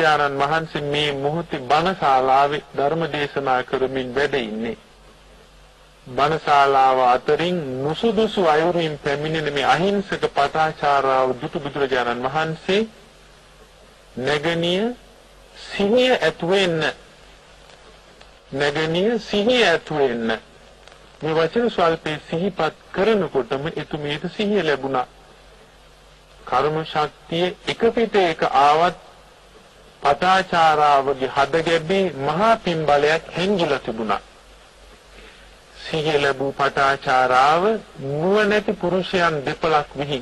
ඥානන් වහන්සේ මේ මොහොතේ බණශාලාවේ ධර්ම දේශනා කරමින් වැඩ ඉන්නේ. බණශාලාව අතරින් නුසුදුසු අයුරින් පැමිණෙන මේ අහිංසක පටාචාරාව දුටු බුදුරජාණන් වහන්සේ නැගණිය සිහිය ඇතුවෙන්න නැගණිය සිහිය ඇතුවෙන්න මේ වචන ස්වල්පේ සිහිපත් කරනකොටම එතුමියට සිහිය ලැබුණා. කර්ම ශක්තිය එක පිට එක ආවත් පටාචාරාවගේ හද ගැබේ මහා පින්බලයක් හැංගිලා තිබුණා. සිහිය ලැබූ පටාචාරාව නුවණැති පුරුෂයන් දෙපළක් විහි.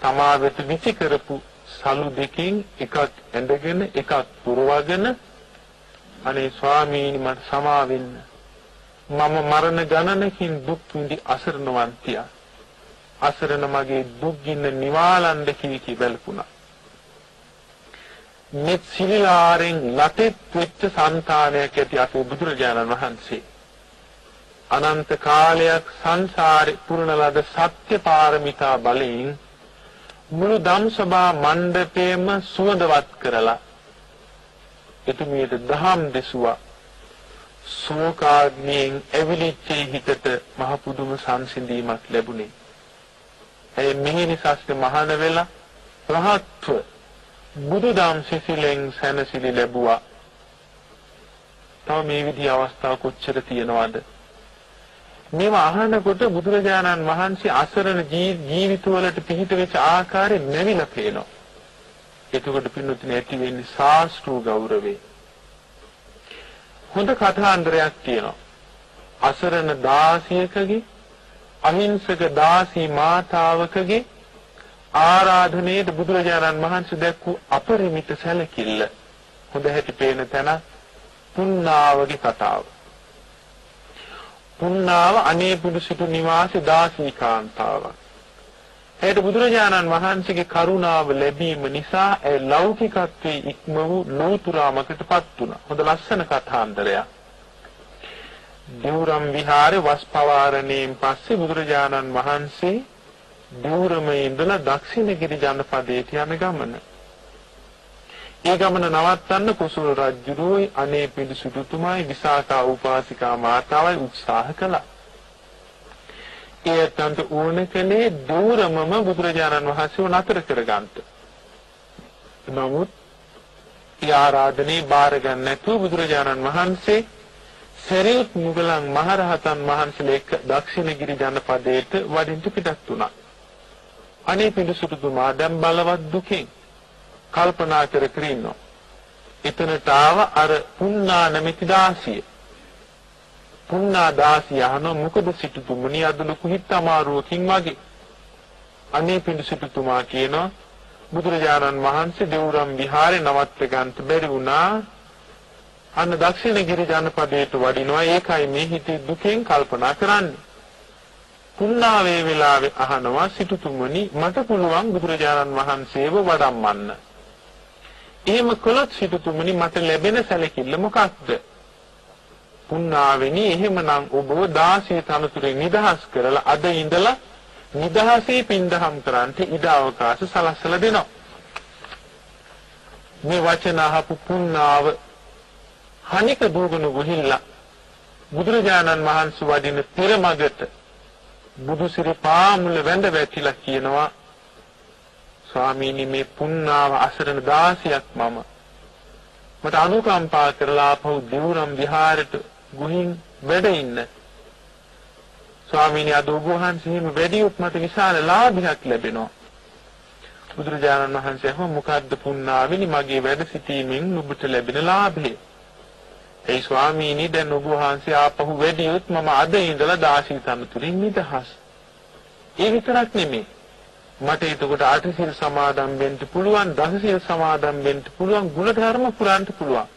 තමා වෙත විසි කරපු සලු දෙකෙන් එකක් ඇඳගෙන එකක් පුරවගෙන අනේ ස්වාමීනි මට සමා වෙන්න. මම මරණ ගණනකින් දුක් විඳි අසරණවන්තියා. අසරණ මගේ දුක් ගින්න නිවාලන්න කී කී බැලුණා මෙත් සිලිලාරෙන් ලතෙත් වෙච්ච సంతානයක් ඇති අපේ බුදුරජාණන් වහන්සේ අනන්ත කාලයක් සංසාරේ පුරන ලද සත්‍ය පාරමිතා බලයෙන් මුළු ධම්සභා මණ්ඩපයේම සුවඳවත් කරලා එතුමියට දහම් දෙසුවා ශෝකාග්නියෙන් ඇවිලිච්ච හිතට මහ පුදුම සංසිඳීමක් ලැබුණේ. ඒ මිහිනි ශාස්ත්‍ර මහාන වෙලා රහත්ව බුදුදහම් සිසිලෙන් සැනසෙලි ලැබුවා. තව මේ විදිහ අවස්ථා කොච්චර තියෙනවද? මේව අහනකොට බුදුරජාණන් වහන්සේ අසරණ ජීවිතවලට පිහිට වෙච්ච ආකාරය නැවිලා පේනවා. එතකොට පින්නතුනේ ඇති වෙන්නේ ශාස්ත්‍රීය ගෞරවේ. හොඳ කථාන්තරයක් තියෙනවා. අසරණ දාසියකගේ අහිංසක දාසී මාතාවකගේ ආරාධනයේද බුදුරජාණන් වහන්සේ දැක්වූ අපරිමිත සැලකිල්ල හොඳ හැටි පේන තැන පුන්නාවගේ කතාව. පුන්නාව අනේ පුදු සිටු නිවාසී දාසී කාන්තාවක්. එයට බුදුරජාණන් වහන්සේගේ කරුණාව ලැබීම නිසා ඒ ලෞකිකත්වයේ ඉක්ම වූ ලෝතුරාමකටපත් වුණා. හොඳ ලස්සන කථාන්තරයක්. දිවුරම් විහාරේ වස් පවාරණයෙන් පස්සේ බුදුරජාණන් වහන්සේ දිවුරමේ ඉඳලා දක්ෂිණගිරි ජනපදයට යන ගමන. ඒ ගමන නවත්තන්න කුසල රජුගේ අනේ පිළිසුතුතුමායි විසාකා උපාසිකා මාතාවයි උත්සාහ කළා. ඒතන්ට ඕන කලේ දූරමම බුදුරජාණන් වහන්සේව නතර කරගන්නට. නමුත් ඒ ආරාධනේ බාර ගන්න නැතුව බුදුරජාණන් වහන්සේ සරියුත් මුගලන් මහරහතන් වහන්සේලා එක්ක දක්ෂිණගිරි ජනපදයට වඩින්න පිටත් වුණා. අනේ පිළිසුතුතුමා දැන් බලවත් දුකෙන් කල්පනා කර කර ඉන්නවා. එතනට ආව අර පුන්නා නැමැති දාසිය. පුන්නා දාසිය අහන මොකද සිටුතුමනි අද ලොකු හිත අමාරුවකින් වගේ. අනේ පිඬු සිටුතුමා කියනවා බුදුරජාණන් වහන්සේ දෙවුරම් විහාරේ නවත්ත ගන්නට බැරි වුණා. අන්න දක්ෂිණගිරි ජනපදයට වඩිනවා ඒකයි මේ හිතේ දුකෙන් කල්පනා කරන්නේ. පුන්නා වේ වෙලාවේ අහනවා සිටුතුමනි මට පුළුවන් බුදුරජාණන් වහන්සේව වඩම්මන්න. එහෙම කළොත් සිටුතුමනි මට ලැබෙන සැලකිල්ල මොකක්ද? පුන්නාවෙනි එහෙමනම් ඔබ 16 තනතුරේ නිදහස් කරලා අද ඉඳලා නිදහසේ පින්දහම් කරන්ට ඉඩ අවකාශ සලස්සලා දෙනවා. මේ වචන අහපු පුන්නාව හනික දුවගෙන ගිහිල්ලා බුදුරජාණන් වහන්සේ වඩින පෙරමගට බුදුසිරි පාමුල වැඳ වැටිලා කියනවා ස්වාමීනි මේ පුන්නාව අසරණ දාසියක් මම. මට අනුකම්පා කරලා ආපහු දිවුරම් විහාරයට ගුහින් වැඩ ඉන්න. ස්වාමීනි අද ඔබ වහන්සේම වැඩියොත් මට විශාල ලාභයක් ලැබෙනවා. බුදුරජාණන් වහන්සේ හෝ මොකද්ද පුන්නාවිනි? මගේ වැඩ සිටීමෙන් නුඹට ලැබෙන ලාභය. ඒ ස්වාමීනි දැන් ඔබ වහන්සේ ආපහු වැඩියොත් මම අද ඉඳලා දාසී තනතුරින් නිදහස්. ඒ විතරක් නෙමෙයි. මට එතකොට අටසිල් සමාදන් වෙන්න පුළුවන් දසසිල් සමාදන් වෙන්න පුළුවන් ගුණ ධර්ම පුරන්න පුළුවන්.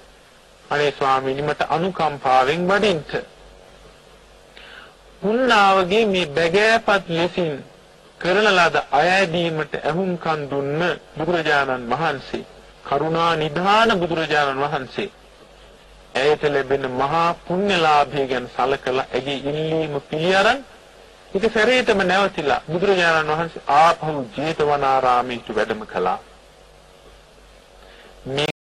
අනේ ස්වාමීනි මට අනුකම්පාවෙන් වඩින්න. පුන්නාවගේ මේ බැගෑපත් ලෙසින් කරන ලද අයදීමට ඇහුම්කන් දුන්න බුදුරජාණන් වහන්සේ කරුණා නිධාන බුදුරජාණන් වහන්සේ ඇයට ලැබෙන මහා පුණ්‍යලාභය ගැන සලකලා ඇගේ ඉල්ලීම පිළිඅරන් ඒක සැරේටම නැවතිලා බුදුරජාණන් වහන්සේ ආපහු ජේතවනාරාමයට වැඩම කළා. මේ